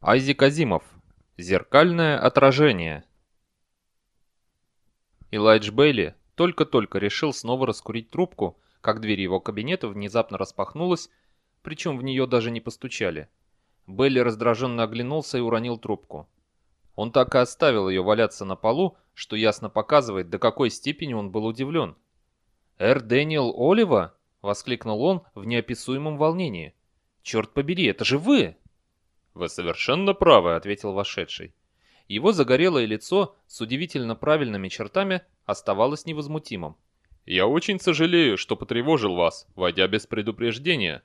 Айзек Азимов. Зеркальное отражение. Элайдж Бейли только-только решил снова раскурить трубку, как дверь его кабинета внезапно распахнулась, причем в нее даже не постучали. Бейли раздраженно оглянулся и уронил трубку. Он так и оставил ее валяться на полу, что ясно показывает, до какой степени он был удивлен. «Эр Дэниел Олива?» — воскликнул он в неописуемом волнении. «Черт побери, это же вы!» «Вы совершенно правы», — ответил вошедший. Его загорелое лицо с удивительно правильными чертами оставалось невозмутимым. «Я очень сожалею, что потревожил вас, войдя без предупреждения.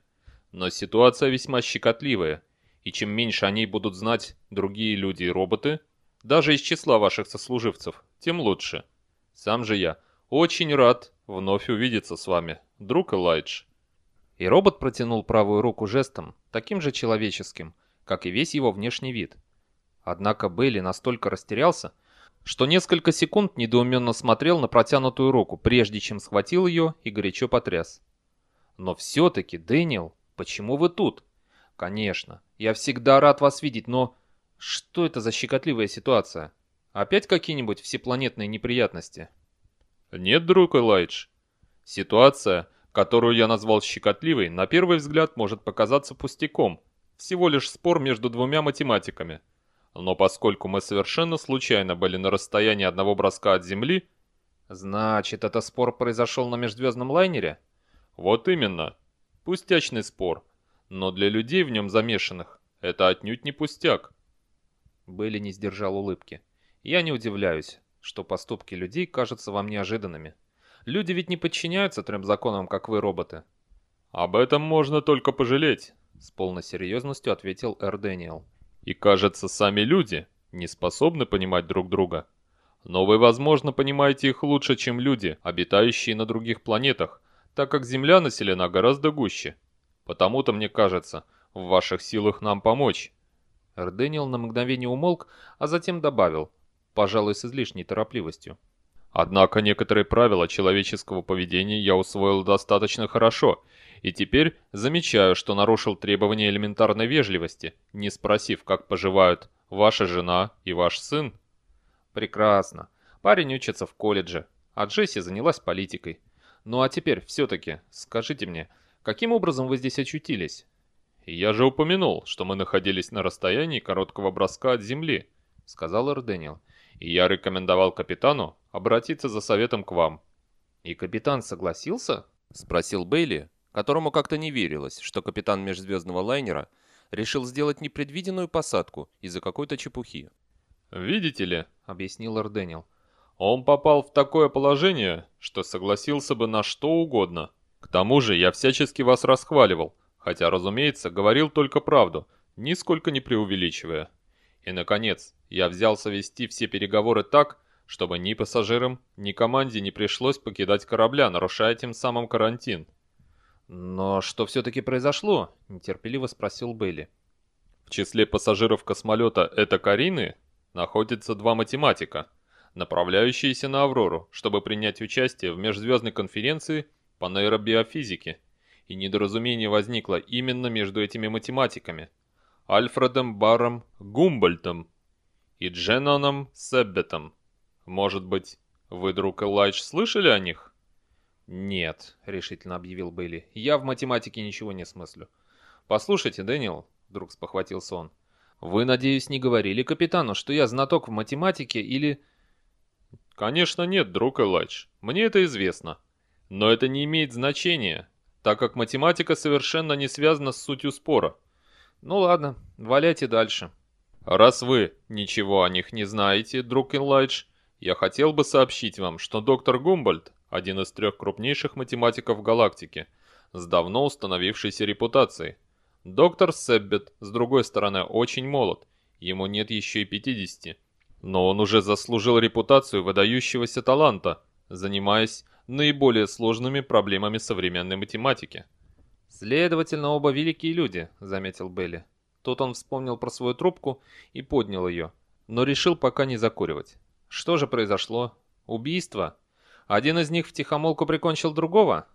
Но ситуация весьма щекотливая, и чем меньше о ней будут знать другие люди и роботы, даже из числа ваших сослуживцев, тем лучше. Сам же я очень рад вновь увидеться с вами, друг Элайдж». И робот протянул правую руку жестом, таким же человеческим, как и весь его внешний вид. Однако Бейли настолько растерялся, что несколько секунд недоуменно смотрел на протянутую руку, прежде чем схватил ее и горячо потряс. «Но все-таки, Дэниел, почему вы тут?» «Конечно, я всегда рад вас видеть, но...» «Что это за щекотливая ситуация? Опять какие-нибудь всепланетные неприятности?» «Нет, друг Элайдж. Ситуация, которую я назвал щекотливой, на первый взгляд может показаться пустяком, всего лишь спор между двумя математиками. Но поскольку мы совершенно случайно были на расстоянии одного броска от Земли... Значит, это спор произошел на межзвездном лайнере? Вот именно. Пустячный спор. Но для людей в нем замешанных это отнюдь не пустяк. Белли не сдержал улыбки. Я не удивляюсь, что поступки людей кажутся вам неожиданными. Люди ведь не подчиняются трем законам, как вы, роботы. Об этом можно только пожалеть. С полной серьезностью ответил Эр Дэниел. И кажется, сами люди не способны понимать друг друга. Но вы, возможно, понимаете их лучше, чем люди, обитающие на других планетах, так как Земля населена гораздо гуще. Потому-то, мне кажется, в ваших силах нам помочь. Эрдениел на мгновение умолк, а затем добавил, пожалуй, с излишней торопливостью. Однако некоторые правила человеческого поведения я усвоил достаточно хорошо и теперь замечаю, что нарушил требования элементарной вежливости, не спросив, как поживают ваша жена и ваш сын. Прекрасно. Парень учится в колледже, а Джесси занялась политикой. Ну а теперь все-таки скажите мне, каким образом вы здесь очутились? Я же упомянул, что мы находились на расстоянии короткого броска от земли, сказал Эрдениел. И я рекомендовал капитану обратиться за советом к вам. И капитан согласился? Спросил Бейли, которому как-то не верилось, что капитан межзвездного лайнера решил сделать непредвиденную посадку из-за какой-то чепухи. «Видите ли», — объяснил Эрденил, — «он попал в такое положение, что согласился бы на что угодно. К тому же я всячески вас расхваливал, хотя, разумеется, говорил только правду, нисколько не преувеличивая. И, наконец, я взялся вести все переговоры так, чтобы ни пассажирам, ни команде не пришлось покидать корабля, нарушая тем самым карантин. «Но что все-таки произошло?» – нетерпеливо спросил Бейли. В числе пассажиров космолета «Это Карины» находятся два математика, направляющиеся на Аврору, чтобы принять участие в межзвездной конференции по нейробиофизике. И недоразумение возникло именно между этими математиками – Альфредом Баром Гумбольтом и Дженоном Себбетом. Может быть, вы, друг Элайдж, слышали о них? «Нет», — решительно объявил Бейли, — «я в математике ничего не смыслю». «Послушайте, Дэниел», — вдруг спохватился он, — «вы, надеюсь, не говорили капитану, что я знаток в математике или...» «Конечно нет, друг Элайдж, мне это известно. Но это не имеет значения, так как математика совершенно не связана с сутью спора». «Ну ладно, валяйте дальше». «Раз вы ничего о них не знаете, друг Элайдж, я хотел бы сообщить вам, что доктор Гумбольд один из трех крупнейших математиков галактики, с давно установившейся репутацией. Доктор Себбет, с другой стороны, очень молод, ему нет еще и 50, но он уже заслужил репутацию выдающегося таланта, занимаясь наиболее сложными проблемами современной математики. «Следовательно, оба великие люди», — заметил Белли. Тут он вспомнил про свою трубку и поднял ее, но решил пока не закуривать. Что же произошло? Убийство? Один из них втихомолку прикончил другого?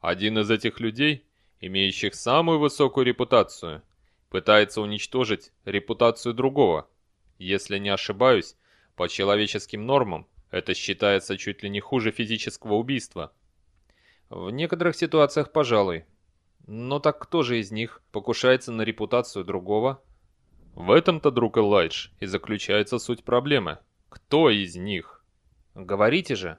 Один из этих людей, имеющих самую высокую репутацию, Пытается уничтожить репутацию другого. Если не ошибаюсь, по человеческим нормам это считается чуть ли не хуже физического убийства. В некоторых ситуациях, пожалуй. Но так кто же из них покушается на репутацию другого? В этом-то, друг Элайдж, и заключается суть проблемы. Кто из них? Говорите же.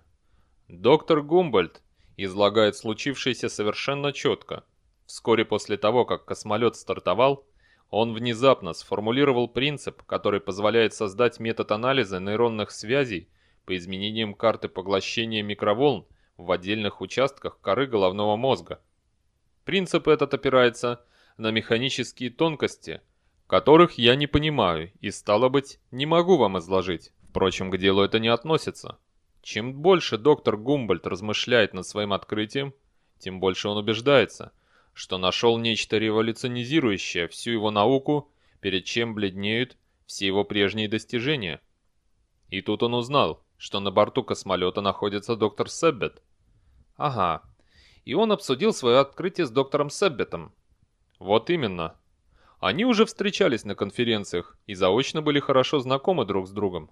Доктор Гумбольд излагает случившееся совершенно четко. Вскоре после того, как космолет стартовал, он внезапно сформулировал принцип, который позволяет создать метод анализа нейронных связей по изменениям карты поглощения микроволн в отдельных участках коры головного мозга. Принцип этот опирается на механические тонкости, которых я не понимаю и, стало быть, не могу вам изложить. Впрочем, к делу это не относится. Чем больше доктор Гумбольд размышляет над своим открытием, тем больше он убеждается, что нашел нечто революционизирующее всю его науку, перед чем бледнеют все его прежние достижения. И тут он узнал, что на борту космолета находится доктор Себбет. Ага, и он обсудил свое открытие с доктором Себбетом. Вот именно. Они уже встречались на конференциях и заочно были хорошо знакомы друг с другом.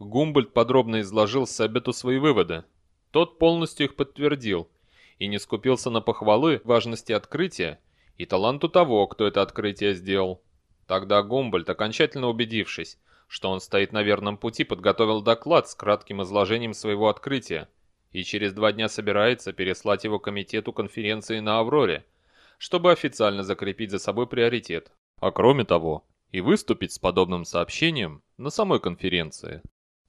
Гумбольд подробно изложил Себбету свои выводы. Тот полностью их подтвердил и не скупился на похвалы важности открытия и таланту того, кто это открытие сделал. Тогда Гумбольд, окончательно убедившись, что он стоит на верном пути, подготовил доклад с кратким изложением своего открытия и через два дня собирается переслать его комитету конференции на Авроре, чтобы официально закрепить за собой приоритет. А кроме того, и выступить с подобным сообщением на самой конференции.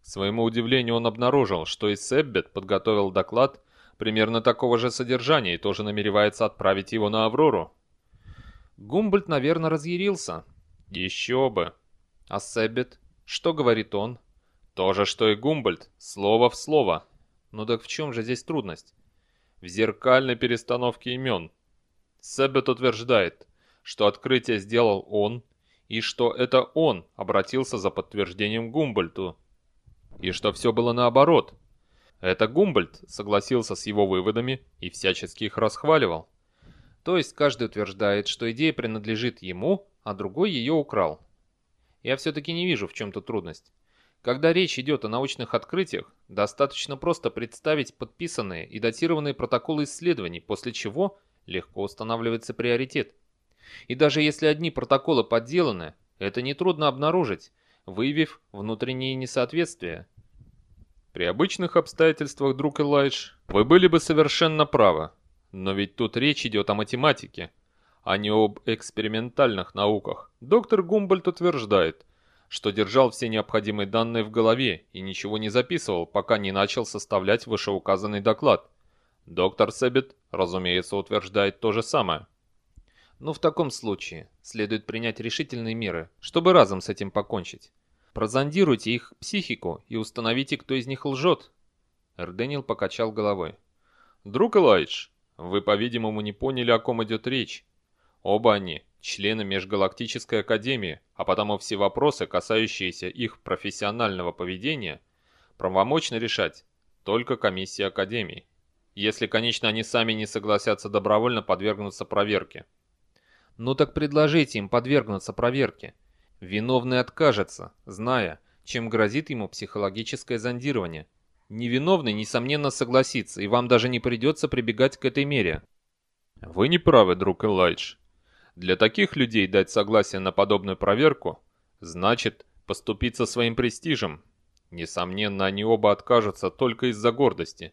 К своему удивлению он обнаружил, что и Себбет подготовил доклад примерно такого же содержания и тоже намеревается отправить его на Аврору. Гумбольд, наверное, разъярился. Еще бы. А Себбет? Что говорит он? То же, что и Гумбольд, слово в слово. Ну так в чем же здесь трудность? В зеркальной перестановке имен. Себбет утверждает, что открытие сделал он, и что это он обратился за подтверждением Гумбольту и что все было наоборот. Это Гумбольд согласился с его выводами и всячески их расхваливал. То есть каждый утверждает, что идея принадлежит ему, а другой ее украл. Я все-таки не вижу в чем то трудность. Когда речь идет о научных открытиях, достаточно просто представить подписанные и датированные протоколы исследований, после чего легко устанавливается приоритет. И даже если одни протоколы подделаны, это нетрудно обнаружить, выявив внутренние несоответствия. При обычных обстоятельствах, друг Элайдж, вы были бы совершенно правы. Но ведь тут речь идет о математике, а не об экспериментальных науках. Доктор Гумбольд утверждает, что держал все необходимые данные в голове и ничего не записывал, пока не начал составлять вышеуказанный доклад. Доктор Себет, разумеется, утверждает то же самое. Ну, в таком случае следует принять решительные меры, чтобы разом с этим покончить. Прозондируйте их психику и установите, кто из них лжет. Эрденил покачал головой. Друг Элайдж, вы, по-видимому, не поняли, о ком идет речь. Оба они – члены Межгалактической Академии, а потому все вопросы, касающиеся их профессионального поведения, правомочно решать только комиссия Академии. Если, конечно, они сами не согласятся добровольно подвергнуться проверке. Ну так предложите им подвергнуться проверке. Виновный откажется, зная, чем грозит ему психологическое зондирование. Невиновный, несомненно, согласится, и вам даже не придется прибегать к этой мере. Вы не правы, друг Элайдж. Для таких людей дать согласие на подобную проверку значит поступиться своим престижем. Несомненно, они оба откажутся только из-за гордости.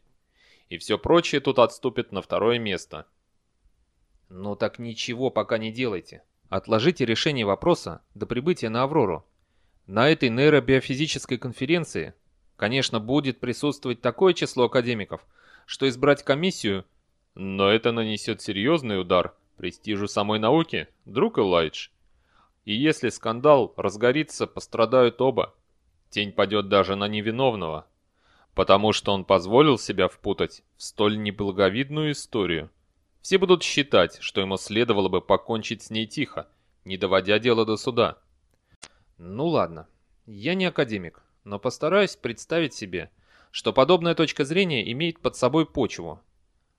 И все прочее тут отступит на второе место. Ну так ничего пока не делайте. Отложите решение вопроса до прибытия на Аврору. На этой нейробиофизической конференции, конечно, будет присутствовать такое число академиков, что избрать комиссию... Но это нанесет серьезный удар престижу самой науки, друг Элайдж. И если скандал разгорится, пострадают оба. Тень падет даже на невиновного, потому что он позволил себя впутать в столь неблаговидную историю. Все будут считать, что ему следовало бы покончить с ней тихо, не доводя дело до суда. Ну ладно, я не академик, но постараюсь представить себе, что подобная точка зрения имеет под собой почву.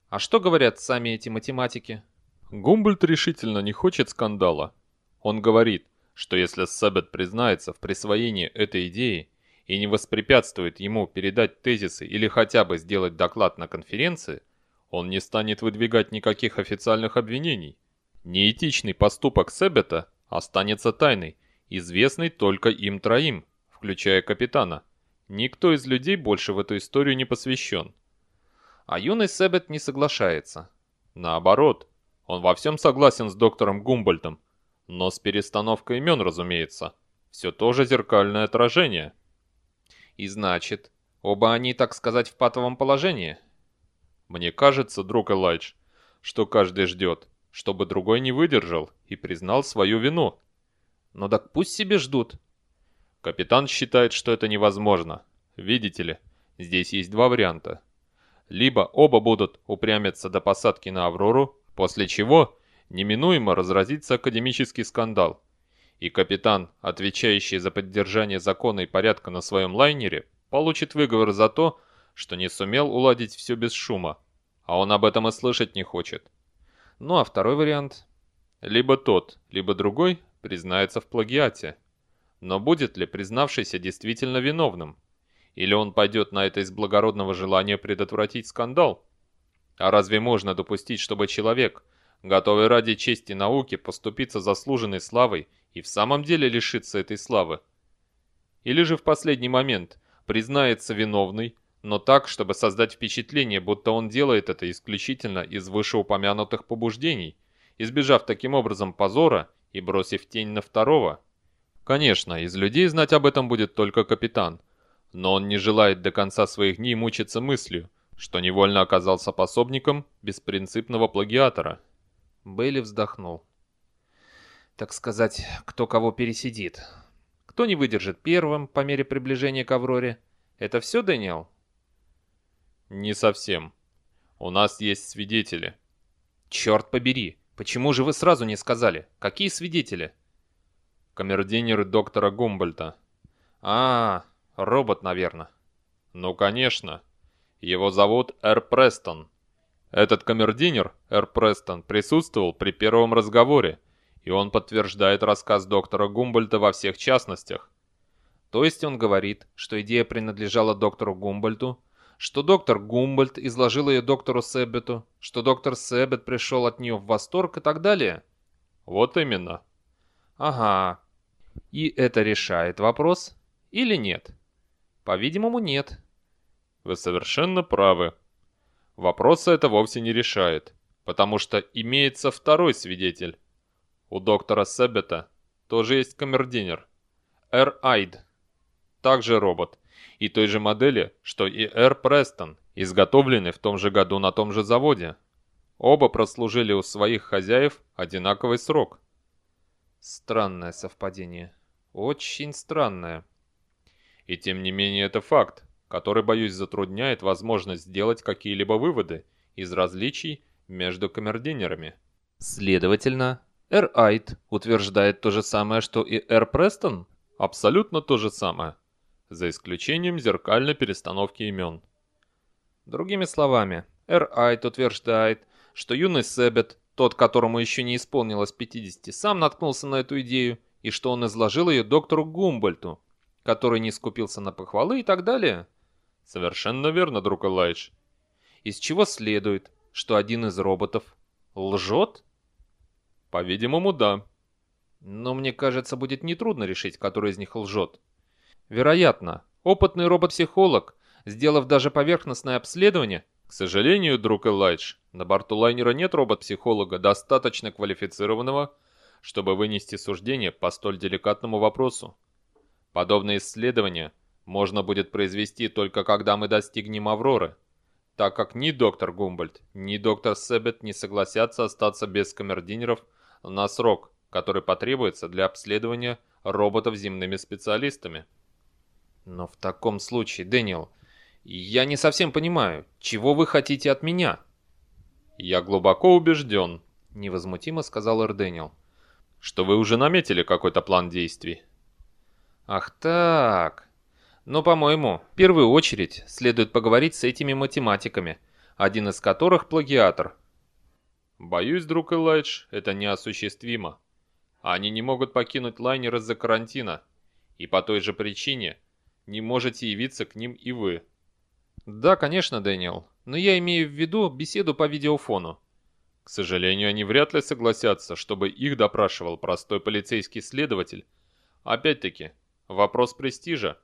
А что говорят сами эти математики? Гумбольд решительно не хочет скандала. Он говорит, что если Сэббет признается в присвоении этой идеи и не воспрепятствует ему передать тезисы или хотя бы сделать доклад на конференции, он не станет выдвигать никаких официальных обвинений. Неэтичный поступок Сэббета останется тайной, известной только им троим, включая капитана. Никто из людей больше в эту историю не посвящен. А юный Сэббет не соглашается. Наоборот, он во всем согласен с доктором Гумбольтом, но с перестановкой имен, разумеется. Все тоже зеркальное отражение. И значит, оба они, так сказать, в патовом положении? Мне кажется, друг Элайдж, что каждый ждет, чтобы другой не выдержал и признал свою вину. Ну так пусть себе ждут. Капитан считает, что это невозможно. Видите ли, здесь есть два варианта. Либо оба будут упрямиться до посадки на Аврору, после чего неминуемо разразится академический скандал. И капитан, отвечающий за поддержание закона и порядка на своем лайнере, получит выговор за то, что не сумел уладить все без шума. А он об этом и слышать не хочет. Ну а второй вариант? Либо тот, либо другой признается в плагиате. Но будет ли признавшийся действительно виновным? Или он пойдет на это из благородного желания предотвратить скандал? А разве можно допустить, чтобы человек, готовый ради чести науки поступиться заслуженной славой и в самом деле лишиться этой славы? Или же в последний момент признается виновный, но так, чтобы создать впечатление, будто он делает это исключительно из вышеупомянутых побуждений, избежав таким образом позора и бросив тень на второго? Конечно, из людей знать об этом будет только капитан, но он не желает до конца своих дней мучиться мыслью, что невольно оказался пособником беспринципного плагиатора. Бейли вздохнул. Так сказать, кто кого пересидит. Кто не выдержит первым по мере приближения к Авроре? Это все, Дэниел? Не совсем. У нас есть свидетели. Черт побери, почему же вы сразу не сказали? Какие свидетели? камердинер доктора Гумбольта. А, робот, наверное. Ну, конечно. Его зовут Эр Престон. Этот камердинер, Эр Престон, присутствовал при первом разговоре, и он подтверждает рассказ доктора Гумбольта во всех частностях. То есть он говорит, что идея принадлежала доктору Гумбольту, что доктор Гумбольд изложил ее доктору Себбету, что доктор Себбет пришел от нее в восторг и так далее? Вот именно. Ага, и это решает вопрос или нет? По-видимому, нет. Вы совершенно правы. Вопроса это вовсе не решает, потому что имеется второй свидетель. У доктора Себета тоже есть камердинер. Эр Айд. Также робот. И той же модели, что и Эр Престон, изготовленный в том же году на том же заводе. Оба прослужили у своих хозяев одинаковый срок. Странное совпадение. Очень странное. И тем не менее это факт, который, боюсь, затрудняет возможность сделать какие-либо выводы из различий между камердинерами. Следовательно, Эр Айт утверждает то же самое, что и Эр Престон? Абсолютно то же самое, за исключением зеркальной перестановки имен. Другими словами, Эр Айт утверждает, что юный Себет тот, которому еще не исполнилось 50, сам наткнулся на эту идею, и что он изложил ее доктору Гумбольту, который не скупился на похвалы и так далее. Совершенно верно, друг Элайдж. Из чего следует, что один из роботов лжет? По-видимому, да. Но мне кажется, будет нетрудно решить, который из них лжет. Вероятно, опытный робот-психолог, сделав даже поверхностное обследование, к сожалению, друг Элайдж, на борту лайнера нет робот-психолога, достаточно квалифицированного, чтобы вынести суждение по столь деликатному вопросу. Подобные исследования можно будет произвести только когда мы достигнем Авроры, так как ни доктор Гумбольд, ни доктор Себет не согласятся остаться без камердинеров на срок, который потребуется для обследования роботов земными специалистами. Но в таком случае, Дэниел, «Я не совсем понимаю, чего вы хотите от меня?» «Я глубоко убежден», — невозмутимо сказал Эрдениел, «что вы уже наметили какой-то план действий». «Ах так. Но, по-моему, в первую очередь следует поговорить с этими математиками, один из которых плагиатор». «Боюсь, друг Элайдж, это неосуществимо. Они не могут покинуть лайнер из-за карантина. И по той же причине не можете явиться к ним и вы. Да, конечно, Дэниел, но я имею в виду беседу по видеофону. К сожалению, они вряд ли согласятся, чтобы их допрашивал простой полицейский следователь. Опять-таки, вопрос престижа.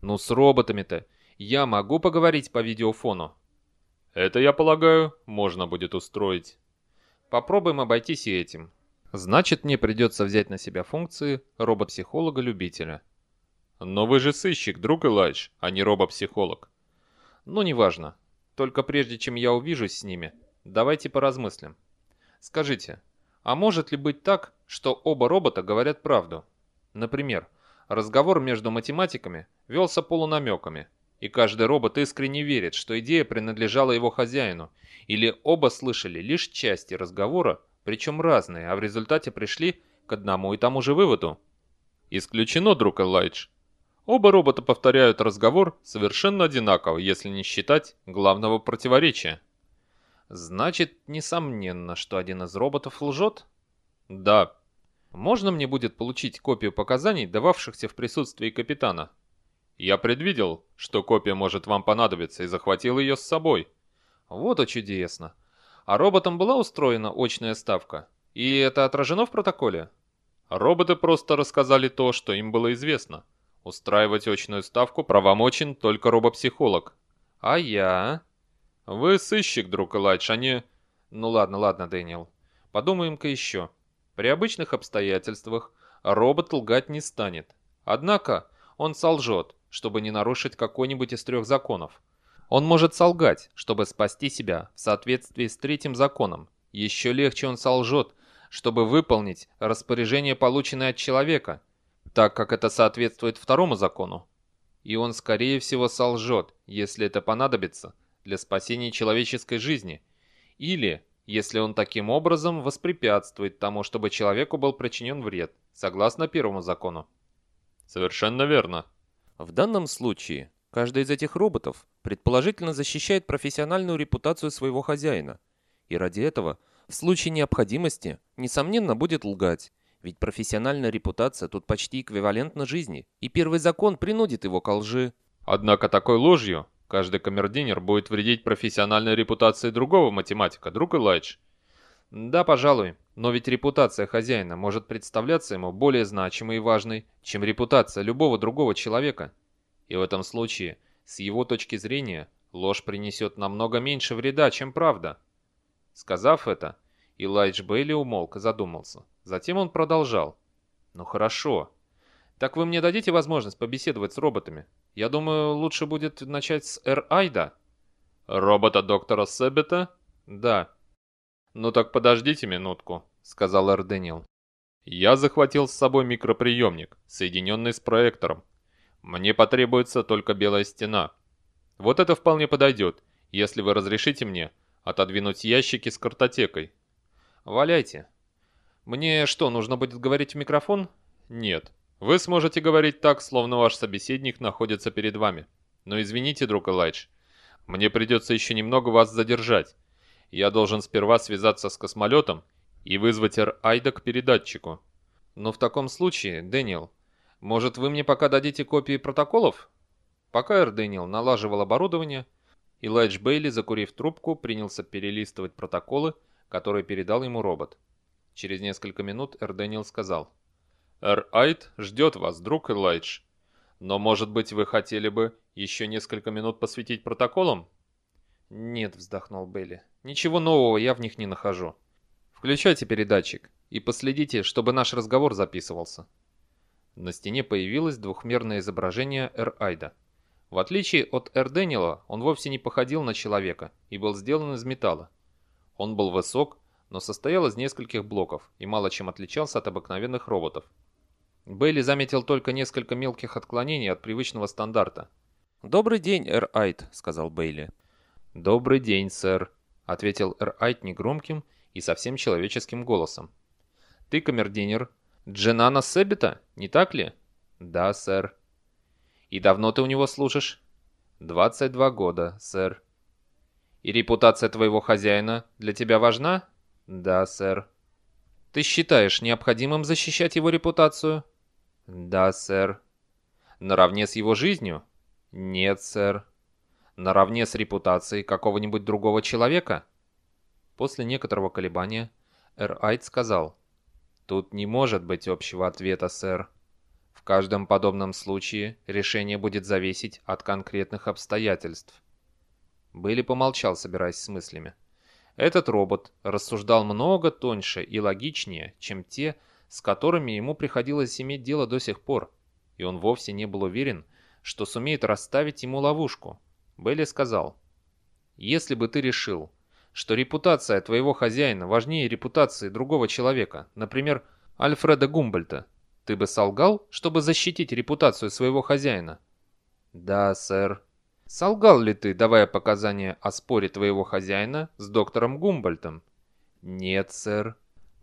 Ну, с роботами-то я могу поговорить по видеофону. Это, я полагаю, можно будет устроить. Попробуем обойтись и этим. Значит, мне придется взять на себя функции робот-психолога-любителя. Но вы же сыщик, друг Элайдж, а не робот-психолог. Ну, неважно. Только прежде чем я увижусь с ними, давайте поразмыслим. Скажите, а может ли быть так, что оба робота говорят правду? Например, разговор между математиками велся полунамеками, и каждый робот искренне верит, что идея принадлежала его хозяину, или оба слышали лишь части разговора, причем разные, а в результате пришли к одному и тому же выводу. Исключено, друг Элайдж. Оба робота повторяют разговор совершенно одинаково, если не считать главного противоречия. Значит, несомненно, что один из роботов лжет? Да. Можно мне будет получить копию показаний, дававшихся в присутствии капитана? Я предвидел, что копия может вам понадобиться и захватил ее с собой. Вот и чудесно. А роботам была устроена очная ставка? И это отражено в протоколе? Роботы просто рассказали то, что им было известно. Устраивать очную ставку правомочен только робопсихолог. А я? Вы сыщик, друг Элайдж, а не... Ну ладно, ладно, Дэниел. Подумаем-ка еще. При обычных обстоятельствах робот лгать не станет. Однако он солжет, чтобы не нарушить какой-нибудь из трех законов. Он может солгать, чтобы спасти себя в соответствии с третьим законом. Еще легче он солжет, чтобы выполнить распоряжение, полученное от человека, так как это соответствует второму закону. И он, скорее всего, солжет, если это понадобится, для спасения человеческой жизни. Или, если он таким образом воспрепятствует тому, чтобы человеку был причинен вред, согласно первому закону. Совершенно верно. В данном случае Каждый из этих роботов предположительно защищает профессиональную репутацию своего хозяина. И ради этого, в случае необходимости, несомненно будет лгать. Ведь профессиональная репутация тут почти эквивалентна жизни, и первый закон принудит его к лжи. Однако такой ложью каждый камердинер будет вредить профессиональной репутации другого математика, друг Элайдж. Да, пожалуй, но ведь репутация хозяина может представляться ему более значимой и важной, чем репутация любого другого человека. И в этом случае, с его точки зрения, ложь принесет намного меньше вреда, чем правда. Сказав это, Илайдж Бейли умолк и задумался. Затем он продолжал. «Ну хорошо. Так вы мне дадите возможность побеседовать с роботами? Я думаю, лучше будет начать с Эр Айда». «Робота доктора Себета?» «Да». «Ну так подождите минутку», — сказал Эр Дэниел. «Я захватил с собой микроприемник, соединенный с проектором. Мне потребуется только белая стена. Вот это вполне подойдет, если вы разрешите мне отодвинуть ящики с картотекой. Валяйте. Мне что, нужно будет говорить в микрофон? Нет. Вы сможете говорить так, словно ваш собеседник находится перед вами. Но извините, друг Элайдж, мне придется еще немного вас задержать. Я должен сперва связаться с космолетом и вызвать Эр-Айда к передатчику. Но в таком случае, Дэниел, может, вы мне пока дадите копии протоколов? Пока Эр Дэниел налаживал оборудование, Элайдж Бейли, закурив трубку, принялся перелистывать протоколы, которые передал ему робот. Через несколько минут Эр Дэниел сказал. «Эр Айт ждет вас, друг Элайдж. Но, может быть, вы хотели бы еще несколько минут посвятить протоколам?» «Нет», — вздохнул Бейли. «Ничего нового я в них не нахожу. Включайте передатчик и последите, чтобы наш разговор записывался». На стене появилось двухмерное изображение Эр-Айда. В отличие от Эр-Дэниела, он вовсе не походил на человека и был сделан из металла. Он был высок, но состоял из нескольких блоков и мало чем отличался от обыкновенных роботов. Бейли заметил только несколько мелких отклонений от привычного стандарта. «Добрый день, Эр-Айд», — сказал Бейли. «Добрый день, сэр», — ответил Эр-Айд негромким и совсем человеческим голосом. «Ты камердинер, Дженана Себита, не так ли? Да, сэр. И давно ты у него служишь? 22 года, сэр. И репутация твоего хозяина для тебя важна? Да, сэр. Ты считаешь необходимым защищать его репутацию? Да, сэр. Наравне с его жизнью? Нет, сэр. Наравне с репутацией какого-нибудь другого человека? После некоторого колебания Эр Айт сказал, «Тут не может быть общего ответа, сэр. В каждом подобном случае решение будет зависеть от конкретных обстоятельств». Билли помолчал, собираясь с мыслями. Этот робот рассуждал много тоньше и логичнее, чем те, с которыми ему приходилось иметь дело до сих пор, и он вовсе не был уверен, что сумеет расставить ему ловушку. Белли сказал, «Если бы ты решил, что репутация твоего хозяина важнее репутации другого человека, например, Альфреда Гумбольта, ты бы солгал, чтобы защитить репутацию своего хозяина?» «Да, сэр», Солгал ли ты, давая показания о споре твоего хозяина с доктором Гумбольтом? Нет, сэр.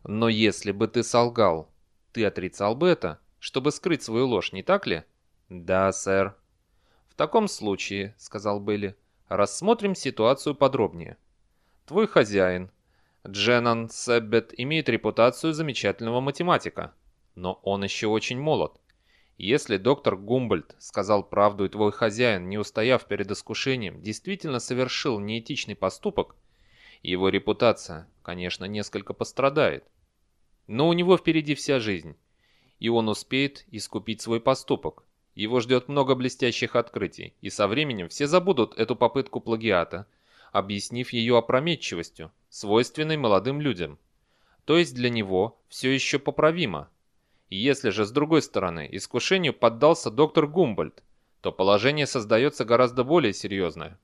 Но если бы ты солгал, ты отрицал бы это, чтобы скрыть свою ложь, не так ли? Да, сэр. В таком случае, сказал Белли, рассмотрим ситуацию подробнее. Твой хозяин, Дженнон Себбет, имеет репутацию замечательного математика, но он еще очень молод. Если доктор Гумбольд сказал правду и твой хозяин, не устояв перед искушением, действительно совершил неэтичный поступок, его репутация, конечно, несколько пострадает. Но у него впереди вся жизнь, и он успеет искупить свой поступок. Его ждет много блестящих открытий, и со временем все забудут эту попытку плагиата, объяснив ее опрометчивостью, свойственной молодым людям. То есть для него все еще поправимо, если же, с другой стороны, искушению поддался доктор Гумбольд, то положение создается гораздо более серьезное.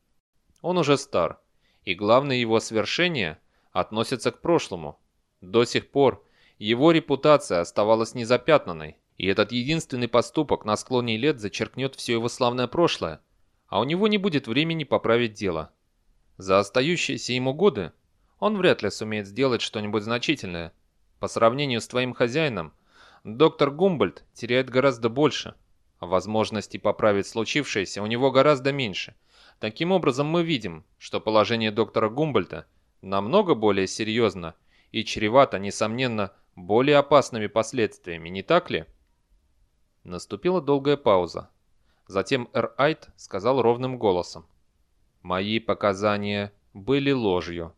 Он уже стар, и главное его свершение относится к прошлому. До сих пор его репутация оставалась незапятнанной, и этот единственный поступок на склоне лет зачеркнет все его славное прошлое, а у него не будет времени поправить дело. За остающиеся ему годы он вряд ли сумеет сделать что-нибудь значительное. По сравнению с твоим хозяином – Доктор Гумбольд теряет гораздо больше, возможностей поправить случившееся у него гораздо меньше. Таким образом, мы видим, что положение доктора Гумбольда намного более серьезно и чревато, несомненно, более опасными последствиями, не так ли? Наступила долгая пауза. Затем Эр Айт сказал ровным голосом. «Мои показания были ложью.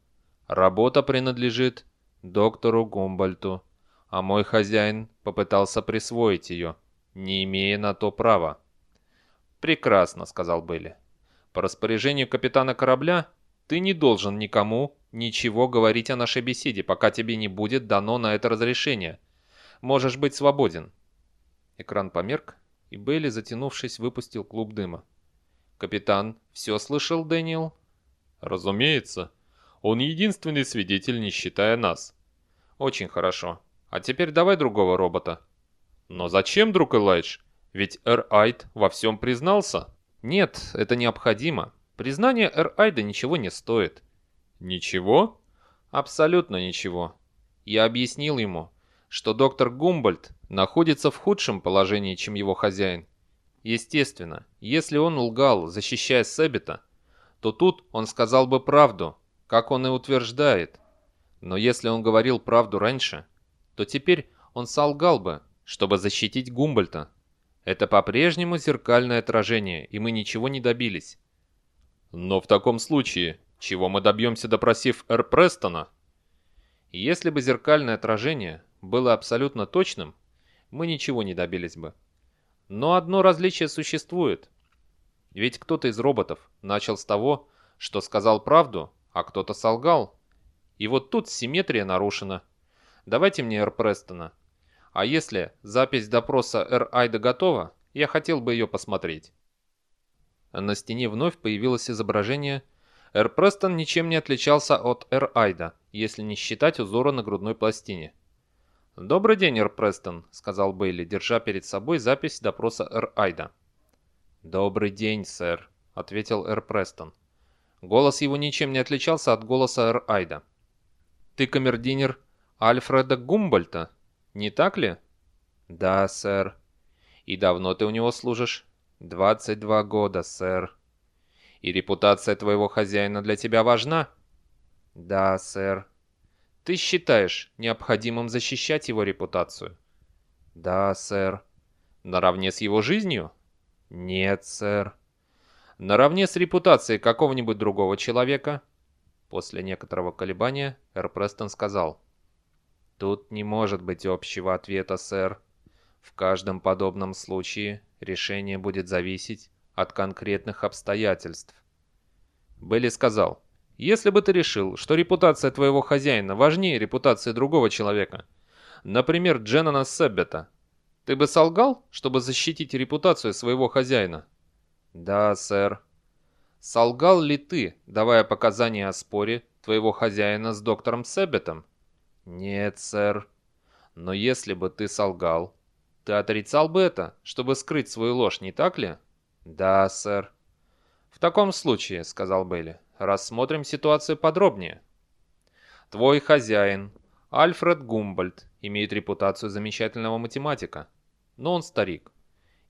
Работа принадлежит доктору Гумбольту а мой хозяин попытался присвоить ее, не имея на то права. «Прекрасно», — сказал Белли. «По распоряжению капитана корабля ты не должен никому ничего говорить о нашей беседе, пока тебе не будет дано на это разрешение. Можешь быть свободен». Экран померк, и Белли, затянувшись, выпустил клуб дыма. «Капитан, все слышал, Дэниел?» «Разумеется. Он единственный свидетель, не считая нас». «Очень хорошо. А теперь давай другого робота. Но зачем, друг Элайдж? Ведь Эр Айд во всем признался. Нет, это необходимо. Признание Эр Айда ничего не стоит. Ничего? Абсолютно ничего. Я объяснил ему, что доктор Гумбольд находится в худшем положении, чем его хозяин. Естественно, если он лгал, защищая Себета, то тут он сказал бы правду, как он и утверждает. Но если он говорил правду раньше, то теперь он солгал бы, чтобы защитить Гумбольта. Это по-прежнему зеркальное отражение, и мы ничего не добились. Но в таком случае, чего мы добьемся, допросив Эр Престона? Если бы зеркальное отражение было абсолютно точным, мы ничего не добились бы. Но одно различие существует. Ведь кто-то из роботов начал с того, что сказал правду, а кто-то солгал. И вот тут симметрия нарушена. Давайте мне Эр Престона. А если запись допроса Эр Айда готова, я хотел бы ее посмотреть. На стене вновь появилось изображение. Эр Престон ничем не отличался от Эр Айда, если не считать узора на грудной пластине. «Добрый день, Эр Престон», — сказал Бейли, держа перед собой запись допроса Эр Айда. «Добрый день, сэр», — ответил Эр Престон. Голос его ничем не отличался от голоса Эр Айда. «Ты камердинер Альфреда Гумбольта, не так ли? Да, сэр. И давно ты у него служишь? 22 года, сэр. И репутация твоего хозяина для тебя важна? Да, сэр. Ты считаешь необходимым защищать его репутацию? Да, сэр. Наравне с его жизнью? Нет, сэр. Наравне с репутацией какого-нибудь другого человека? После некоторого колебания Эр Престон сказал. Тут не может быть общего ответа, сэр. В каждом подобном случае решение будет зависеть от конкретных обстоятельств. Белли сказал, если бы ты решил, что репутация твоего хозяина важнее репутации другого человека, например, Дженнона Себбета, ты бы солгал, чтобы защитить репутацию своего хозяина? Да, сэр. Солгал ли ты, давая показания о споре твоего хозяина с доктором Себбетом? Нет, сэр. Но если бы ты солгал, ты отрицал бы это, чтобы скрыть свою ложь, не так ли? Да, сэр. В таком случае, сказал Белли, рассмотрим ситуацию подробнее. Твой хозяин, Альфред Гумбольд, имеет репутацию замечательного математика, но он старик.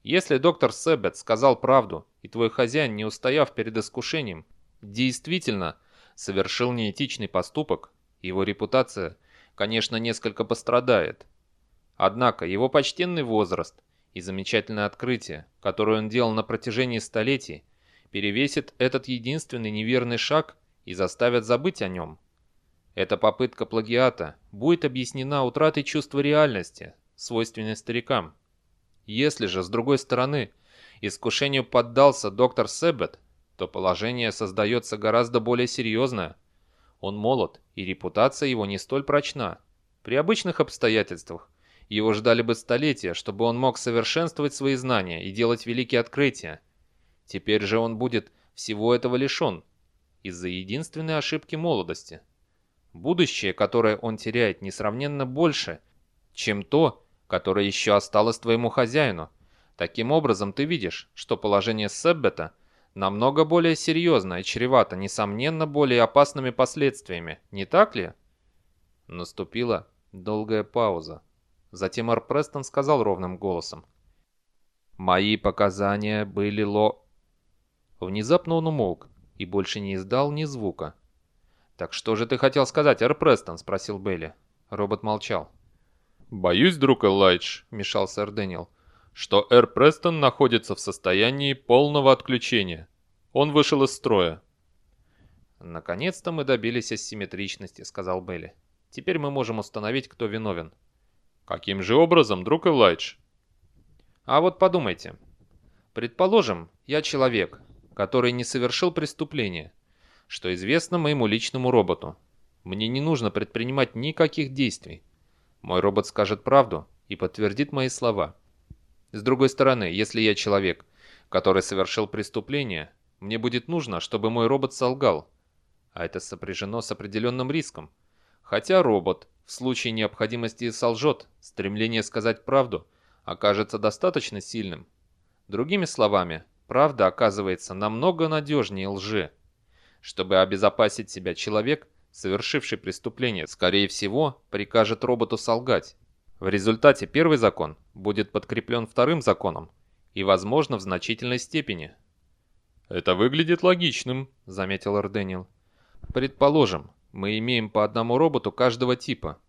Если доктор Себет сказал правду, и твой хозяин, не устояв перед искушением, действительно совершил неэтичный поступок, его репутация, конечно, несколько пострадает. Однако его почтенный возраст и замечательное открытие, которое он делал на протяжении столетий, перевесит этот единственный неверный шаг и заставят забыть о нем. Эта попытка плагиата будет объяснена утратой чувства реальности, свойственной старикам. Если же, с другой стороны, искушению поддался доктор Себет, то положение создается гораздо более серьезное. Он молод, и репутация его не столь прочна. При обычных обстоятельствах его ждали бы столетия, чтобы он мог совершенствовать свои знания и делать великие открытия. Теперь же он будет всего этого лишен из-за единственной ошибки молодости. Будущее, которое он теряет, несравненно больше, чем то, которое еще осталось твоему хозяину. Таким образом, ты видишь, что положение Себбета намного более серьезно и чревато, несомненно, более опасными последствиями, не так ли? Наступила долгая пауза. Затем Ар Престон сказал ровным голосом. «Мои показания были ло...» Внезапно он умолк и больше не издал ни звука. «Так что же ты хотел сказать, Эр Престон?» – спросил Белли. Робот молчал. «Боюсь, друг Элайдж», – мешался Эр Дэниел, – «что Эр Престон находится в состоянии полного отключения. Он вышел из строя». «Наконец-то мы добились асимметричности», – сказал Белли. «Теперь мы можем установить, кто виновен». «Каким же образом, друг Элайдж?» «А вот подумайте. Предположим, я человек, который не совершил преступление, что известно моему личному роботу. Мне не нужно предпринимать никаких действий. Мой робот скажет правду и подтвердит мои слова. С другой стороны, если я человек, который совершил преступление, мне будет нужно, чтобы мой робот солгал. А это сопряжено с определенным риском. Хотя робот в случае необходимости солжет, стремление сказать правду окажется достаточно сильным. Другими словами, правда оказывается намного надежнее лжи. Чтобы обезопасить себя человек, совершивший преступление, скорее всего, прикажет роботу солгать. В результате первый закон будет подкреплен вторым законом и, возможно, в значительной степени. «Это выглядит логичным», — заметил Эрденил. «Предположим, мы имеем по одному роботу каждого типа.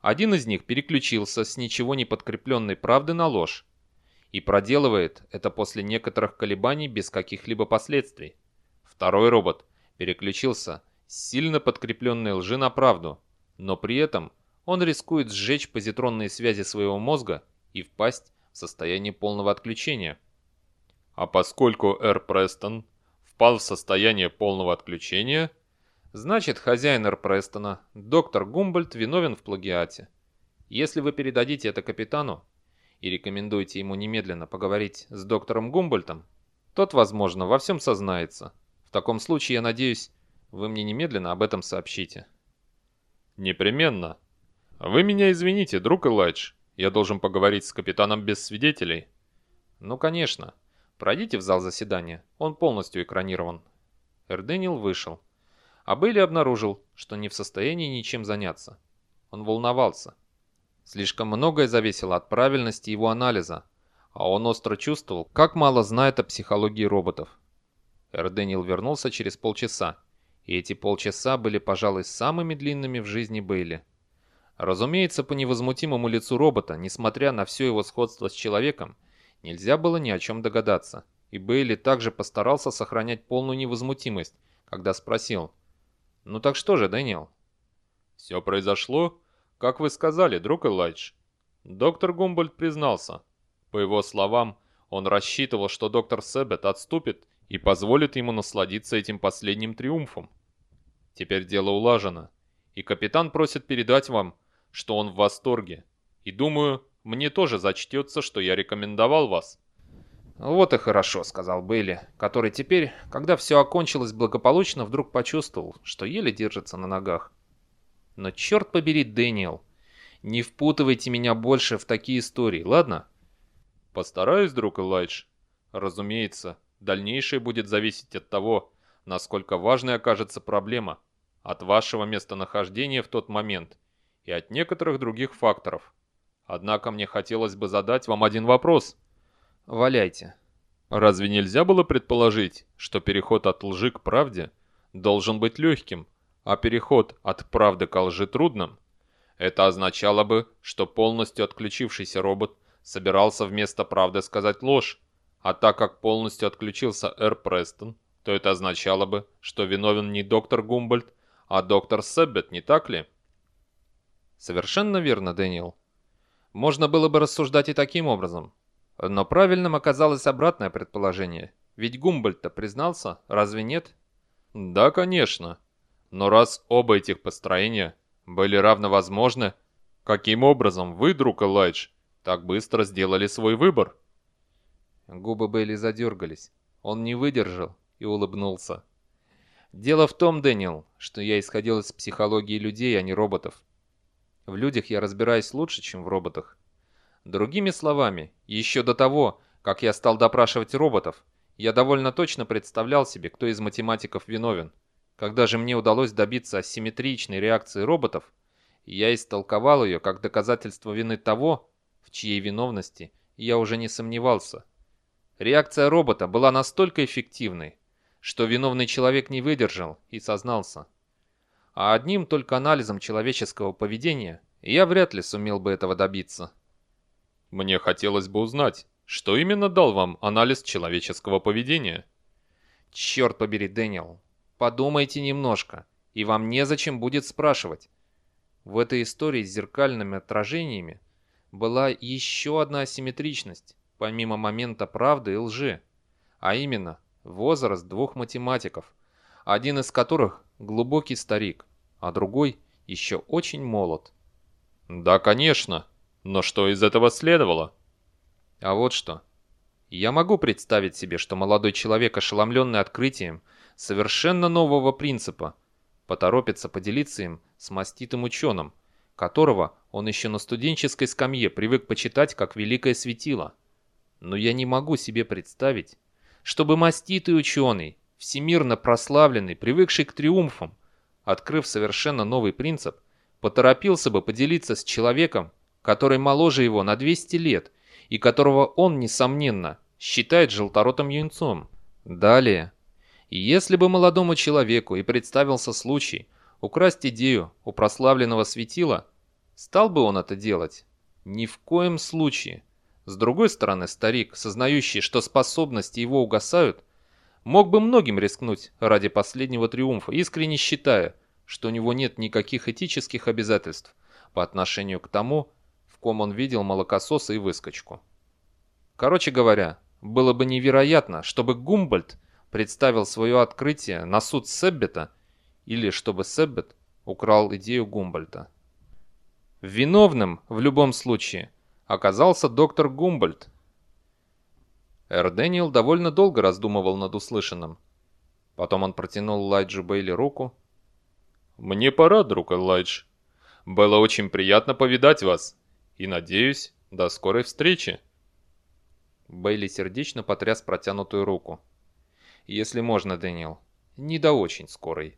Один из них переключился с ничего не подкрепленной правды на ложь, и проделывает это после некоторых колебаний без каких-либо последствий. Второй робот переключился с сильно подкрепленной лжи на правду, но при этом он рискует сжечь позитронные связи своего мозга и впасть в состояние полного отключения. А поскольку Эр Престон впал в состояние полного отключения, значит хозяин Эр Престона, доктор Гумбольд, виновен в плагиате. Если вы передадите это капитану, и рекомендуете ему немедленно поговорить с доктором Гумбольтом, тот, возможно, во всем сознается. В таком случае, я надеюсь, вы мне немедленно об этом сообщите. Непременно. Вы меня извините, друг Элайдж. Я должен поговорить с капитаном без свидетелей. Ну, конечно. Пройдите в зал заседания. Он полностью экранирован. Эрденил вышел. А Бейли обнаружил, что не в состоянии ничем заняться. Он волновался. Слишком многое зависело от правильности его анализа, а он остро чувствовал, как мало знает о психологии роботов. Эрденил вернулся через полчаса И эти полчаса были, пожалуй, самыми длинными в жизни Бейли. Разумеется, по невозмутимому лицу робота, несмотря на все его сходство с человеком, нельзя было ни о чем догадаться. И Бейли также постарался сохранять полную невозмутимость, когда спросил. «Ну так что же, Дэниел?» «Все произошло, как вы сказали, друг Элайдж». Доктор Гумбольд признался. По его словам, он рассчитывал, что доктор Себет отступит и позволит ему насладиться этим последним триумфом. Теперь дело улажено, и капитан просит передать вам, что он в восторге. И думаю, мне тоже зачтется, что я рекомендовал вас. «Вот и хорошо», — сказал Бейли, который теперь, когда все окончилось благополучно, вдруг почувствовал, что еле держится на ногах. «Но черт побери, Дэниел, не впутывайте меня больше в такие истории, ладно?» «Постараюсь, друг Элайдж. Разумеется, дальнейшее будет зависеть от того, насколько важной окажется проблема, от вашего местонахождения в тот момент и от некоторых других факторов. Однако мне хотелось бы задать вам один вопрос. Валяйте. Разве нельзя было предположить, что переход от лжи к правде должен быть легким, а переход от правды к лжи трудным? Это означало бы, что полностью отключившийся робот собирался вместо правды сказать ложь, а так как полностью отключился Эр Престон, то это означало бы, что виновен не доктор Гумбольд, а доктор Себбет, не так ли? Совершенно верно, Дэниел. Можно было бы рассуждать и таким образом. Но правильным оказалось обратное предположение. Ведь Гумбольд-то признался, разве нет? Да, конечно. Но раз оба этих построения были равновозможны, каким образом вы, друг Элайдж, так быстро сделали свой выбор? Губы Бейли задергались. Он не выдержал и улыбнулся. Дело в том, Дэниел, что я исходил из психологии людей, а не роботов. В людях я разбираюсь лучше, чем в роботах. Другими словами, еще до того, как я стал допрашивать роботов, я довольно точно представлял себе, кто из математиков виновен. Когда же мне удалось добиться асимметричной реакции роботов, я истолковал ее как доказательство вины того, в чьей виновности я уже не сомневался. Реакция робота была настолько эффективной, что виновный человек не выдержал и сознался. А одним только анализом человеческого поведения я вряд ли сумел бы этого добиться. Мне хотелось бы узнать, что именно дал вам анализ человеческого поведения? Черт побери, Дэниел, подумайте немножко, и вам незачем будет спрашивать. В этой истории с зеркальными отражениями была еще одна асимметричность, помимо момента правды и лжи, а именно возраст двух математиков, один из которых глубокий старик, а другой еще очень молод. Да, конечно, но что из этого следовало? А вот что. Я могу представить себе, что молодой человек, ошеломленный открытием совершенно нового принципа, поторопится поделиться им с маститым ученым, которого он еще на студенческой скамье привык почитать как великое светило. Но я не могу себе представить, чтобы маститый ученый, всемирно прославленный, привыкший к триумфам, открыв совершенно новый принцип, поторопился бы поделиться с человеком, который моложе его на 200 лет и которого он, несомненно, считает желторотым юнцом. Далее. Если бы молодому человеку и представился случай украсть идею у прославленного светила, стал бы он это делать? Ни в коем случае. С другой стороны, старик, сознающий, что способности его угасают, мог бы многим рискнуть ради последнего триумфа, искренне считая, что у него нет никаких этических обязательств по отношению к тому, в ком он видел молокососа и выскочку. Короче говоря, было бы невероятно, чтобы Гумбольд представил свое открытие на суд Себбета или чтобы Себбет украл идею Гумбольда. Виновным в любом случае оказался доктор Гумбольд. Эр Дэниел довольно долго раздумывал над услышанным. Потом он протянул Элайджу Бейли руку. «Мне пора, друг Элайдж. Было очень приятно повидать вас. И, надеюсь, до скорой встречи». Бейли сердечно потряс протянутую руку. «Если можно, Дэниел, не до очень скорой».